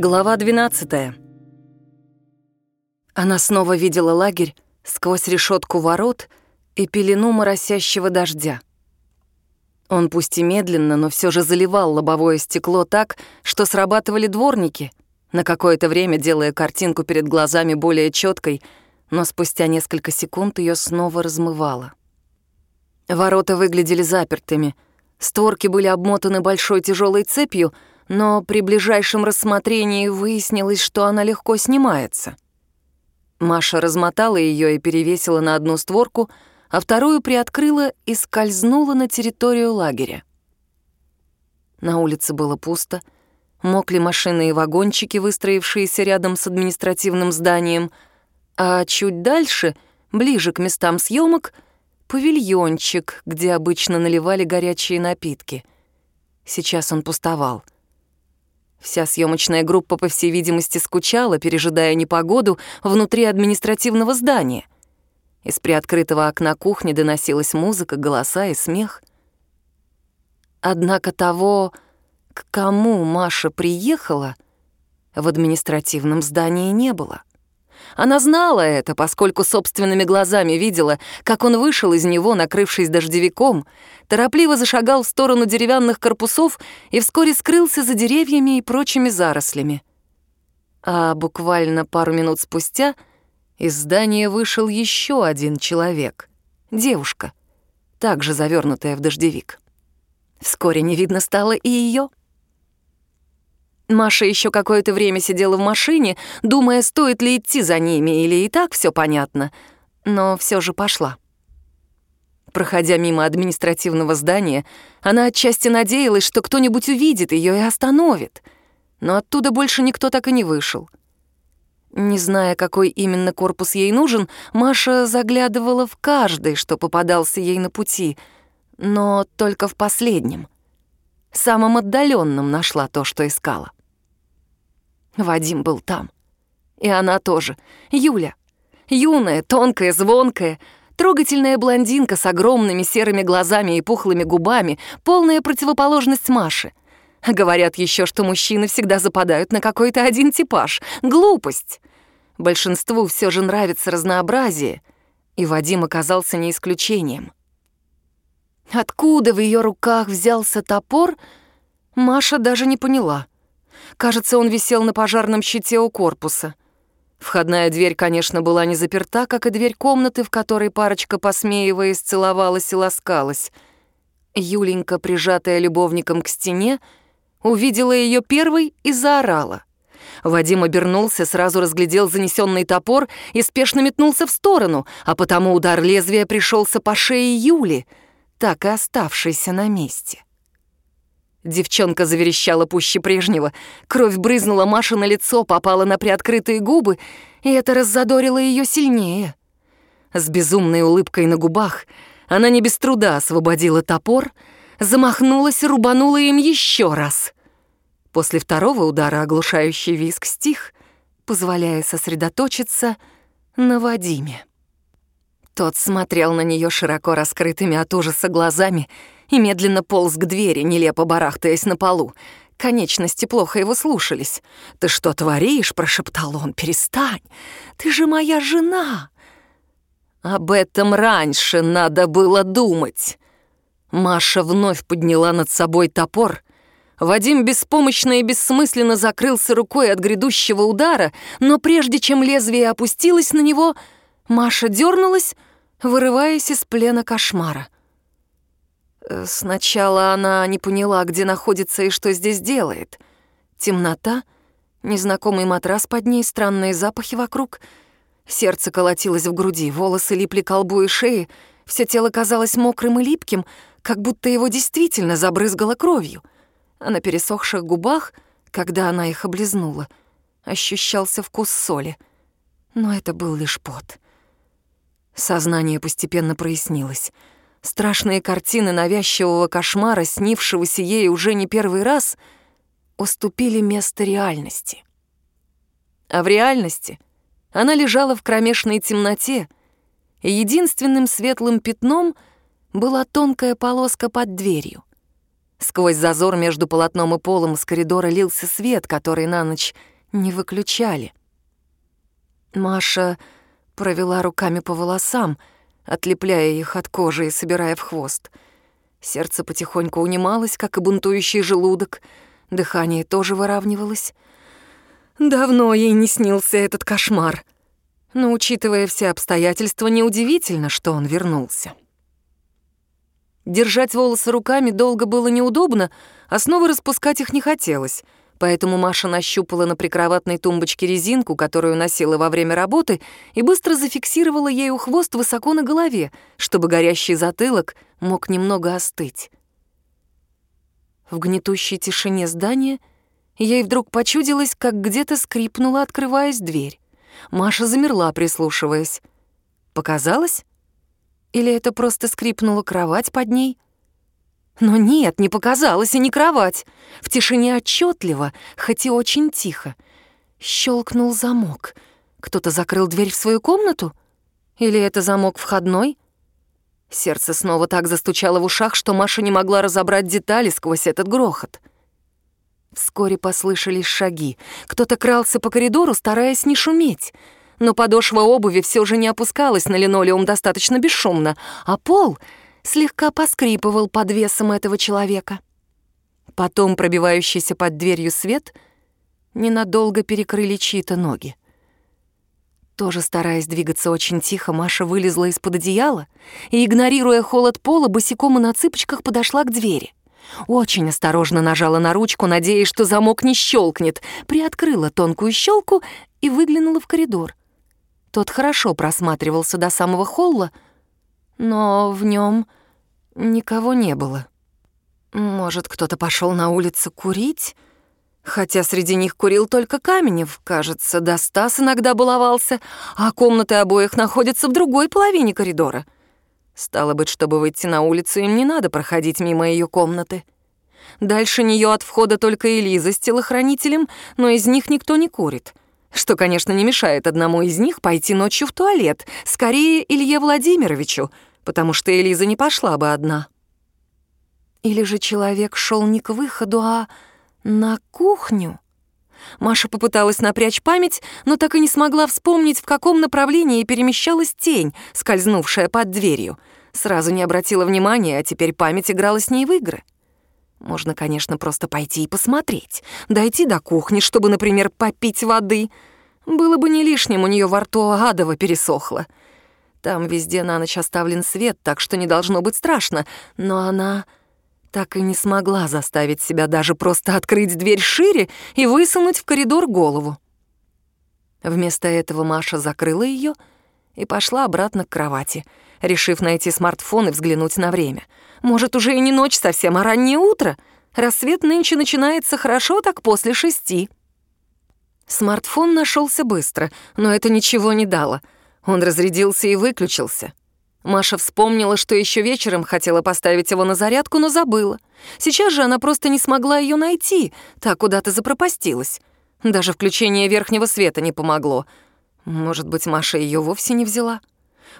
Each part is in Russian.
Глава 12. Она снова видела лагерь сквозь решетку ворот и пелену моросящего дождя. Он пусть и медленно, но все же заливал лобовое стекло так, что срабатывали дворники, на какое-то время делая картинку перед глазами более четкой, но спустя несколько секунд ее снова размывало. Ворота выглядели запертыми, створки были обмотаны большой тяжелой цепью — но при ближайшем рассмотрении выяснилось, что она легко снимается. Маша размотала ее и перевесила на одну створку, а вторую приоткрыла и скользнула на территорию лагеря. На улице было пусто, мокли машины и вагончики, выстроившиеся рядом с административным зданием, а чуть дальше, ближе к местам съемок, павильончик, где обычно наливали горячие напитки. Сейчас он пустовал — Вся съемочная группа, по всей видимости, скучала, пережидая непогоду внутри административного здания. Из приоткрытого окна кухни доносилась музыка, голоса и смех. Однако того, к кому Маша приехала, в административном здании не было. Она знала это, поскольку собственными глазами видела, как он вышел из него, накрывшись дождевиком, торопливо зашагал в сторону деревянных корпусов и вскоре скрылся за деревьями и прочими зарослями. А буквально пару минут спустя из здания вышел еще один человек — девушка, также завернутая в дождевик. Вскоре не видно стало и ее. Маша еще какое-то время сидела в машине, думая, стоит ли идти за ними или и так все понятно, но все же пошла. Проходя мимо административного здания, она отчасти надеялась, что кто-нибудь увидит ее и остановит, но оттуда больше никто так и не вышел. Не зная, какой именно корпус ей нужен, Маша заглядывала в каждый, что попадался ей на пути, но только в последнем. Самым отдаленным нашла то, что искала. Вадим был там. И она тоже. Юля. Юная, тонкая, звонкая, трогательная блондинка с огромными серыми глазами и пухлыми губами, полная противоположность Маши. Говорят еще, что мужчины всегда западают на какой-то один типаж. Глупость. Большинству все же нравится разнообразие, и Вадим оказался не исключением. Откуда в ее руках взялся топор, Маша даже не поняла — Кажется, он висел на пожарном щите у корпуса. Входная дверь, конечно, была не заперта, как и дверь комнаты, в которой парочка, посмеиваясь, целовалась и ласкалась. Юленька, прижатая любовником к стене, увидела ее первой и заорала. Вадим обернулся, сразу разглядел занесенный топор и спешно метнулся в сторону, а потому удар лезвия пришелся по шее Юли, так и оставшейся на месте. Девчонка заверещала пуще прежнего. Кровь брызнула Маше на лицо, попала на приоткрытые губы, и это раззадорило ее сильнее. С безумной улыбкой на губах она не без труда освободила топор, замахнулась и рубанула им еще раз. После второго удара оглушающий виск стих, позволяя сосредоточиться на Вадиме. Тот смотрел на нее широко раскрытыми от ужаса глазами и медленно полз к двери, нелепо барахтаясь на полу. Конечности плохо его слушались. «Ты что творишь?» — прошептал он. «Перестань! Ты же моя жена!» «Об этом раньше надо было думать!» Маша вновь подняла над собой топор. Вадим беспомощно и бессмысленно закрылся рукой от грядущего удара, но прежде чем лезвие опустилось на него, Маша дернулась, вырываясь из плена кошмара. Э, сначала она не поняла, где находится и что здесь делает. Темнота, незнакомый матрас под ней, странные запахи вокруг. Сердце колотилось в груди, волосы липли к лбу и шее, все тело казалось мокрым и липким, как будто его действительно забрызгало кровью. А на пересохших губах, когда она их облизнула, ощущался вкус соли. Но это был лишь пот. Сознание постепенно прояснилось — Страшные картины навязчивого кошмара, снившегося ей уже не первый раз, уступили место реальности. А в реальности она лежала в кромешной темноте, и единственным светлым пятном была тонкая полоска под дверью. Сквозь зазор между полотном и полом из коридора лился свет, который на ночь не выключали. Маша провела руками по волосам, отлепляя их от кожи и собирая в хвост. Сердце потихоньку унималось, как и бунтующий желудок. Дыхание тоже выравнивалось. Давно ей не снился этот кошмар. Но, учитывая все обстоятельства, неудивительно, что он вернулся. Держать волосы руками долго было неудобно, а снова распускать их не хотелось — Поэтому Маша нащупала на прикроватной тумбочке резинку, которую носила во время работы, и быстро зафиксировала ею хвост высоко на голове, чтобы горящий затылок мог немного остыть. В гнетущей тишине здания ей вдруг почудилось, как где-то скрипнула, открываясь дверь. Маша замерла, прислушиваясь. Показалось? Или это просто скрипнула кровать под ней — но нет, не показалось и не кровать. В тишине отчетливо, хоть и очень тихо. Щелкнул замок. Кто-то закрыл дверь в свою комнату? Или это замок входной? Сердце снова так застучало в ушах, что Маша не могла разобрать детали сквозь этот грохот. Вскоре послышались шаги. Кто-то крался по коридору, стараясь не шуметь. Но подошва обуви все же не опускалась на линолеум достаточно бесшумно, а пол слегка поскрипывал под весом этого человека. Потом пробивающийся под дверью свет ненадолго перекрыли чьи-то ноги. Тоже стараясь двигаться очень тихо, Маша вылезла из-под одеяла и, игнорируя холод пола, босиком и на цыпочках подошла к двери. Очень осторожно нажала на ручку, надеясь, что замок не щелкнет, приоткрыла тонкую щелку и выглянула в коридор. Тот хорошо просматривался до самого холла, но в нем никого не было. Может, кто-то пошел на улицу курить? Хотя среди них курил только Каменев, кажется, да Стас иногда баловался, а комнаты обоих находятся в другой половине коридора. Стало быть, чтобы выйти на улицу, им не надо проходить мимо ее комнаты. Дальше нее от входа только Элиза с телохранителем, но из них никто не курит. Что, конечно, не мешает одному из них пойти ночью в туалет, скорее Илье Владимировичу — потому что Элиза не пошла бы одна. Или же человек шел не к выходу, а на кухню? Маша попыталась напрячь память, но так и не смогла вспомнить, в каком направлении перемещалась тень, скользнувшая под дверью. Сразу не обратила внимания, а теперь память играла с ней в игры. Можно, конечно, просто пойти и посмотреть, дойти до кухни, чтобы, например, попить воды. Было бы не лишним, у нее во рту адово пересохло. Там везде на ночь оставлен свет, так что не должно быть страшно. Но она так и не смогла заставить себя даже просто открыть дверь шире и высунуть в коридор голову. Вместо этого Маша закрыла ее и пошла обратно к кровати, решив найти смартфон и взглянуть на время. Может, уже и не ночь совсем, а раннее утро? Рассвет нынче начинается хорошо так после шести. Смартфон нашелся быстро, но это ничего не дало — он разрядился и выключился. Маша вспомнила, что еще вечером хотела поставить его на зарядку, но забыла. Сейчас же она просто не смогла ее найти, так куда-то запропастилась. Даже включение верхнего света не помогло. Может быть, Маша ее вовсе не взяла?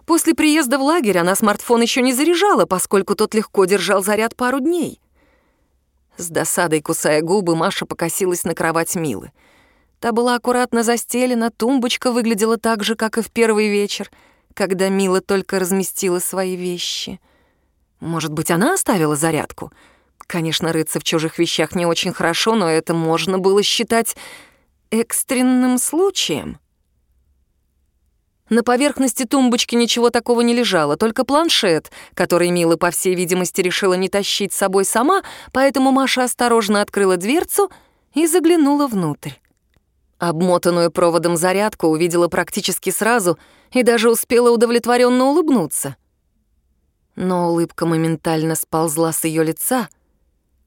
После приезда в лагерь она смартфон еще не заряжала, поскольку тот легко держал заряд пару дней. С досадой кусая губы, Маша покосилась на кровать Милы — Та была аккуратно застелена, тумбочка выглядела так же, как и в первый вечер, когда Мила только разместила свои вещи. Может быть, она оставила зарядку? Конечно, рыться в чужих вещах не очень хорошо, но это можно было считать экстренным случаем. На поверхности тумбочки ничего такого не лежало, только планшет, который Мила, по всей видимости, решила не тащить с собой сама, поэтому Маша осторожно открыла дверцу и заглянула внутрь. Обмотанную проводом зарядку увидела практически сразу и даже успела удовлетворенно улыбнуться. Но улыбка моментально сползла с ее лица,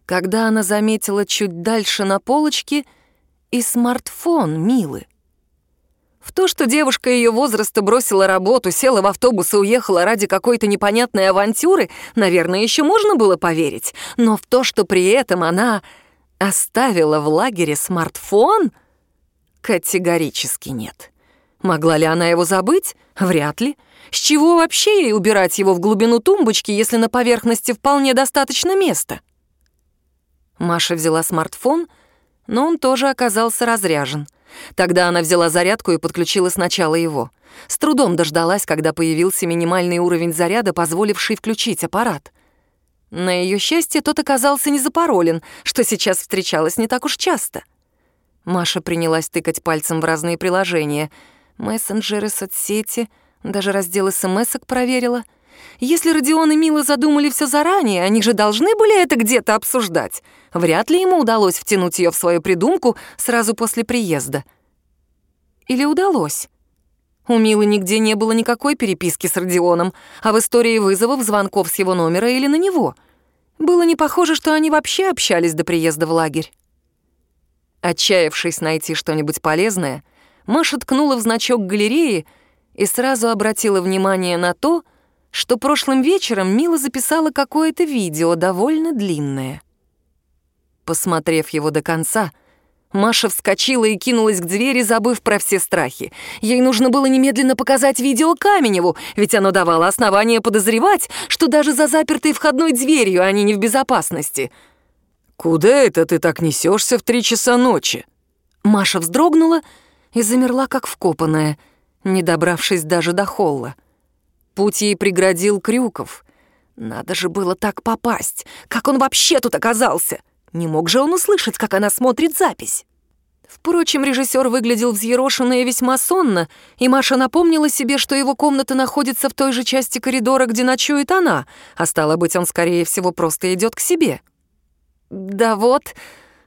когда она заметила чуть дальше на полочке и смартфон Милы. В то, что девушка ее возраста бросила работу, села в автобус и уехала ради какой-то непонятной авантюры, наверное, еще можно было поверить. Но в то, что при этом она оставила в лагере смартфон — Категорически нет. Могла ли она его забыть? Вряд ли. С чего вообще ей убирать его в глубину тумбочки, если на поверхности вполне достаточно места? Маша взяла смартфон, но он тоже оказался разряжен. Тогда она взяла зарядку и подключила сначала его. С трудом дождалась, когда появился минимальный уровень заряда, позволивший включить аппарат. На ее счастье тот оказался не запаролен, что сейчас встречалось не так уж часто. Маша принялась тыкать пальцем в разные приложения. Мессенджеры, соцсети, даже раздел смс проверила. Если Родион и Мила задумали все заранее, они же должны были это где-то обсуждать. Вряд ли ему удалось втянуть ее в свою придумку сразу после приезда. Или удалось? У Милы нигде не было никакой переписки с Родионом, а в истории вызовов звонков с его номера или на него. Было не похоже, что они вообще общались до приезда в лагерь. Отчаявшись найти что-нибудь полезное, Маша ткнула в значок галереи и сразу обратила внимание на то, что прошлым вечером Мила записала какое-то видео довольно длинное. Посмотрев его до конца, Маша вскочила и кинулась к двери, забыв про все страхи. Ей нужно было немедленно показать видео Каменеву, ведь оно давало основание подозревать, что даже за запертой входной дверью они не в безопасности — «Куда это ты так несешься в три часа ночи?» Маша вздрогнула и замерла, как вкопанная, не добравшись даже до холла. Путь ей преградил Крюков. Надо же было так попасть. Как он вообще тут оказался? Не мог же он услышать, как она смотрит запись. Впрочем, режиссер выглядел взъерошенно и весьма сонно, и Маша напомнила себе, что его комната находится в той же части коридора, где ночует она, а стало быть, он, скорее всего, просто идет к себе. «Да вот,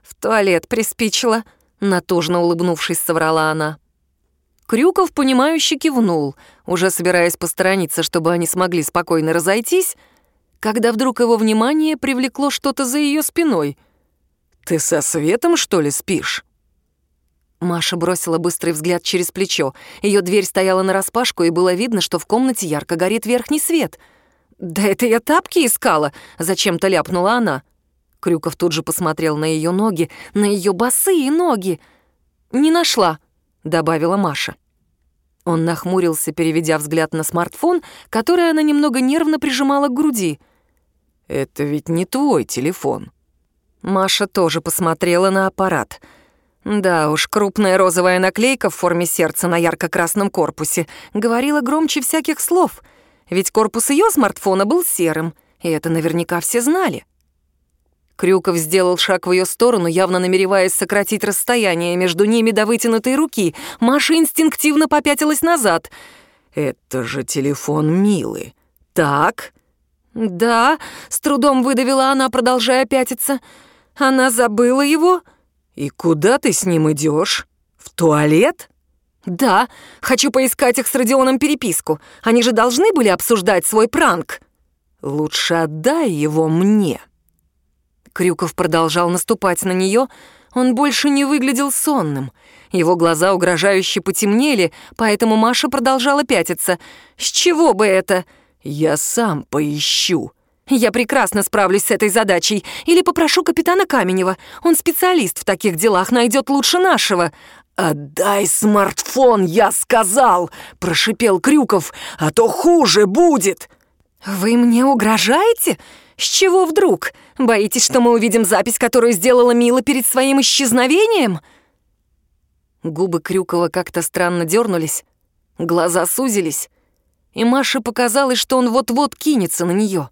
в туалет приспичило», — натужно улыбнувшись, соврала она. Крюков, понимающе кивнул, уже собираясь посторониться, чтобы они смогли спокойно разойтись, когда вдруг его внимание привлекло что-то за ее спиной. «Ты со Светом, что ли, спишь?» Маша бросила быстрый взгляд через плечо. Ее дверь стояла нараспашку, и было видно, что в комнате ярко горит верхний свет. «Да это я тапки искала!» — зачем-то ляпнула она. Крюков тут же посмотрел на ее ноги, на ее босые ноги. «Не нашла», — добавила Маша. Он нахмурился, переведя взгляд на смартфон, который она немного нервно прижимала к груди. «Это ведь не твой телефон». Маша тоже посмотрела на аппарат. Да уж, крупная розовая наклейка в форме сердца на ярко-красном корпусе говорила громче всяких слов, ведь корпус ее смартфона был серым, и это наверняка все знали. Крюков сделал шаг в ее сторону, явно намереваясь сократить расстояние между ними до вытянутой руки. Маша инстинктивно попятилась назад. «Это же телефон Милы. Так?» «Да», — с трудом выдавила она, продолжая пятиться. «Она забыла его?» «И куда ты с ним идешь? В туалет?» «Да, хочу поискать их с Родионом переписку. Они же должны были обсуждать свой пранк». «Лучше отдай его мне». Крюков продолжал наступать на нее, он больше не выглядел сонным. Его глаза угрожающе потемнели, поэтому Маша продолжала пятиться. «С чего бы это?» «Я сам поищу». «Я прекрасно справлюсь с этой задачей. Или попрошу капитана Каменева. Он специалист в таких делах, найдет лучше нашего». «Отдай смартфон, я сказал!» — прошипел Крюков. «А то хуже будет!» «Вы мне угрожаете? С чего вдруг? Боитесь, что мы увидим запись, которую сделала Мила перед своим исчезновением?» Губы Крюкова как-то странно дернулись, глаза сузились, и Маше показалось, что он вот-вот кинется на нее.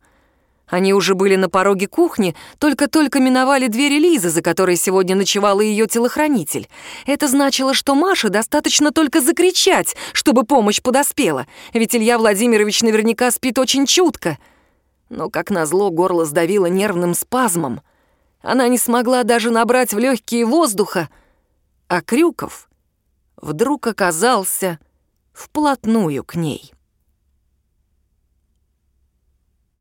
Они уже были на пороге кухни, только-только миновали двери Лизы, за которой сегодня ночевала ее телохранитель. Это значило, что Маше достаточно только закричать, чтобы помощь подоспела, ведь Илья Владимирович наверняка спит очень чутко — но, как назло, горло сдавило нервным спазмом. Она не смогла даже набрать в легкие воздуха, а Крюков вдруг оказался вплотную к ней.